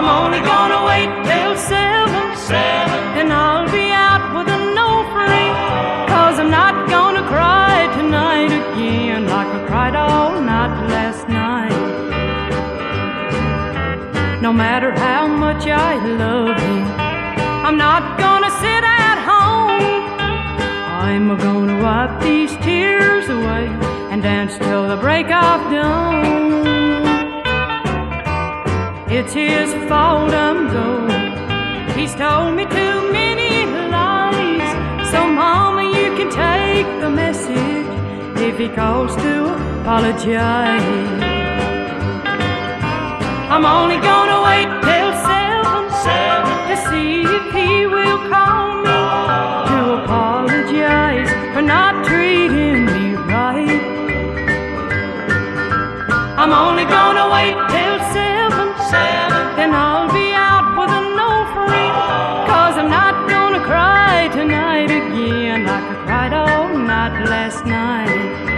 I'm only gonna wait till seven, seven, and I'll be out with a no free. Cause I'm not gonna cry tonight again like I cried all night last night. No matter how much I love him, I'm not gonna sit at home. I'm gonna wipe these tears away and dance till the break of dawn. It's his fault I'm going. He's told me too many lies. So, Mama, you can take the message if he calls to apologize. I'm only gonna wait till seven, Seven. to see if he will call me to oh. apologize for not treating me right. I'm only gonna night last night.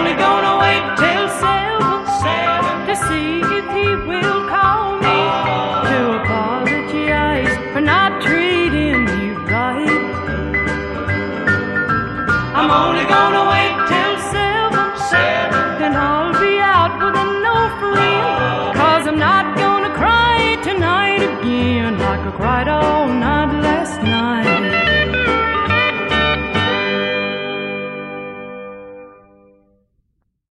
Only gonna wait till seven, Seven. to see if he will call me to apologize for not treating me right. I'm only gonna wait till seven, Seven. then I'll be out with a no friend. Cause I'm not gonna cry tonight again like I cried all night.